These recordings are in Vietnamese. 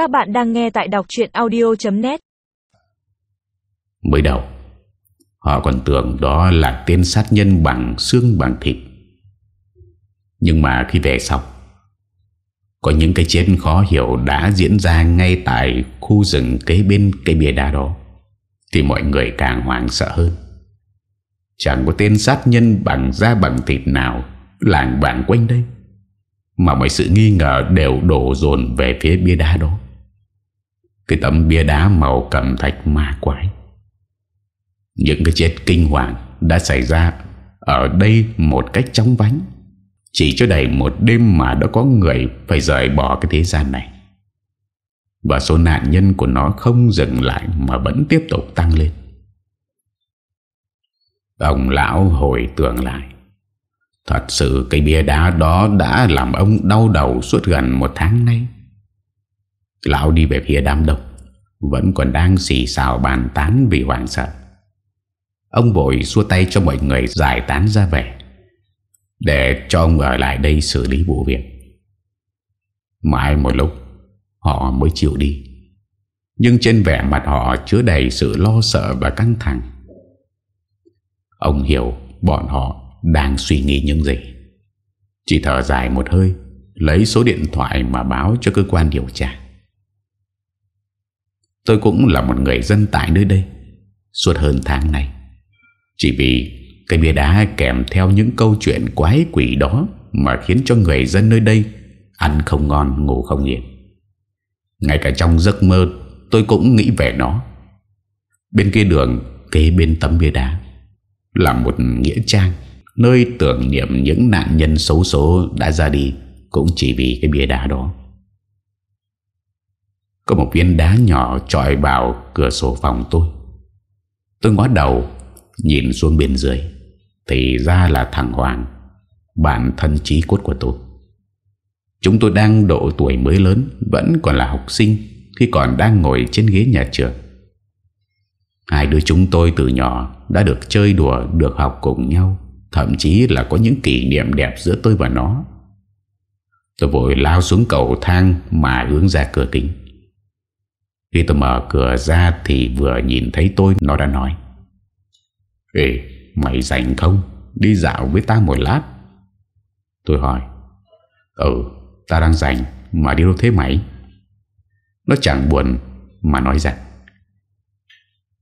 Các bạn đang nghe tại đọc chuyện audio.net Mới đầu, Họ còn tưởng đó là tên sát nhân bằng xương bằng thịt. Nhưng mà khi về sau, Có những cái chết khó hiểu đã diễn ra ngay tại khu rừng kế bên cây bia đá đó, Thì mọi người càng hoảng sợ hơn. Chẳng có tên sát nhân bằng da bằng thịt nào, làng bạn quanh đây, Mà mọi sự nghi ngờ đều đổ dồn về phía bia đá đó. Cái tấm bia đá màu cẩm thạch ma quái. Những cái chết kinh hoàng đã xảy ra ở đây một cách chóng vánh. Chỉ cho đầy một đêm mà đã có người phải rời bỏ cái thế gian này. Và số nạn nhân của nó không dừng lại mà vẫn tiếp tục tăng lên. Ông lão hồi tưởng lại. Thật sự cây bia đá đó đã làm ông đau đầu suốt gần một tháng nay. Lão đi về phía đám đông, vẫn còn đang xì xào bàn tán vì hoảng sợ. Ông vội xua tay cho mọi người giải tán ra về, để cho ông ở lại đây xử lý vụ việc. Mãi một lúc, họ mới chịu đi. Nhưng trên vẻ mặt họ chứa đầy sự lo sợ và căng thẳng. Ông hiểu bọn họ đang suy nghĩ những gì. Chỉ thở dài một hơi, lấy số điện thoại mà báo cho cơ quan điều tra. Tôi cũng là một người dân tại nơi đây, suốt hơn tháng này. Chỉ vì cái bia đá kèm theo những câu chuyện quái quỷ đó mà khiến cho người dân nơi đây ăn không ngon, ngủ không yên. Ngay cả trong giấc mơ tôi cũng nghĩ về nó. Bên kia đường, kế bên tấm bia đá, là một nghĩa trang Nơi tưởng niệm những nạn nhân xấu số đã ra đi Cũng chỉ vì cái bia đá đó có một viên đá nhỏ trọi vào cửa sổ phòng tôi. Tôi ngó đầu, Nhìn xuống bên dưới, Thì ra là thằng Hoàng, Bạn thân trí cốt của tôi. Chúng tôi đang độ tuổi mới lớn, Vẫn còn là học sinh, Khi còn đang ngồi trên ghế nhà trường. Hai đứa chúng tôi từ nhỏ Đã được chơi đùa, Được học cùng nhau, Thậm chí là có những kỷ niệm đẹp giữa tôi và nó. Tôi vội lao xuống cầu thang Mà hướng ra cửa kính. Khi tôi mở cửa ra Thì vừa nhìn thấy tôi, Nó đã nói, Ê, mày rảnh không? Đi dạo với ta một lát. Tôi hỏi Ừ ta đang rảnh, Mà đi đâu thế mày? Nó chẳng buồn Mà nói rằng,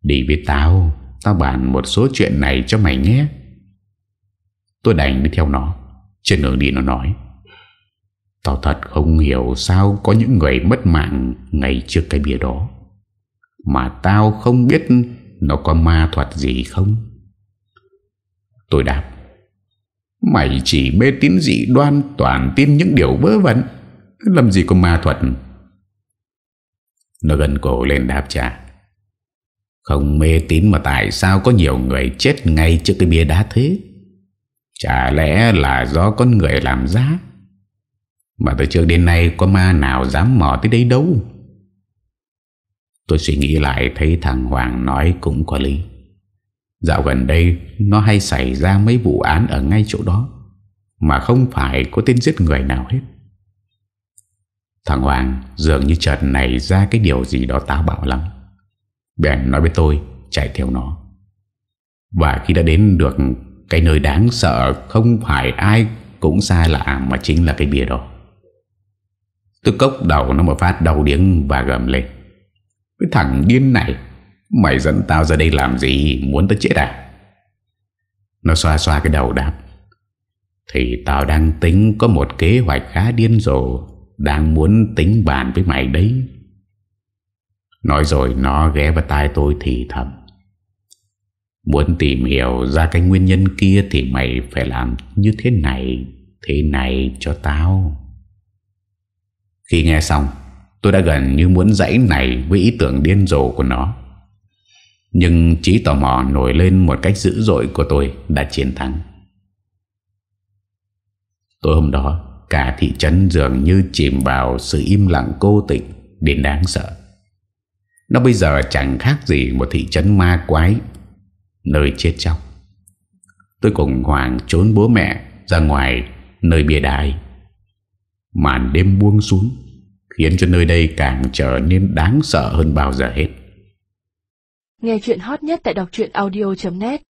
Đi với tao Tao bàn một số chuyện này cho mày nghe Tôi đành đi theo nó. Trên đường đi nó nói Tao thật không hiểu sao Có những người mất mạng ngay trước cái bia đó. Mà tao không biết Nó có ma thuật gì không? Tôi đáp, Mày chỉ mê tín dị đoan Toàn tin những điều vớ vẩn, Làm gì có ma thuật? Nó gần cổ lên đáp trả, Không mê tín mà tại sao Có nhiều người chết ngay trước cái bia đá thế? Chả lẽ là do con người làm giá mà từ trước đến nay Có ma nào dám mò tới đây đâu? Tôi suy nghĩ lại Thấy thằng Hoàng nói cũng có lý. Dạo gần đây, Nó hay xảy ra mấy vụ án Ở ngay chỗ đó, Mà không phải có tên giết người nào hết. Thằng Hoàng dường như chợt này ra cái điều gì đó táo bạo lắm. Bèn nói với tôi, chạy theo nó. Và khi đã đến được cái nơi đáng sợ, không phải ai cũng xa lạ mà chính là cái bia đó. Tôi cốc đầu nó một phát đau điếng và gầm lên. Cái thằng điên này, mày dẫn tao ra đây làm gì, muốn tới chết à? Nó xoa xoa cái đầu đáp. Thì tao đang tính có một kế hoạch khá điên rồ, đang muốn tính bàn với mày đấy. Nói rồi nó ghé vào tai tôi thì thầm. Muốn tìm hiểu ra cái nguyên nhân kia Thì mày phải làm như thế này Thế này cho tao khi nghe xong, Tôi đã gần như muốn dãy này Với ý tưởng điên rồ của nó Nhưng trí tò mò nổi lên Một cách dữ dội của tôi Đã chiến thắng Tối hôm đó, Cả thị trấn dường như chìm vào Sự im lặng cô tịch, Đến đáng sợ Nó bây giờ chẳng khác gì Một thị trấn ma quái, nơi chết chóc. Tôi cùng Hoàng trốn bố mẹ ra ngoài, nơi bia đài. Màn đêm buông xuống, Khiến cho nơi đây càng trở nên đáng sợ hơn bao giờ hết. Nghe chuyện hot nhất tại đọc audio.net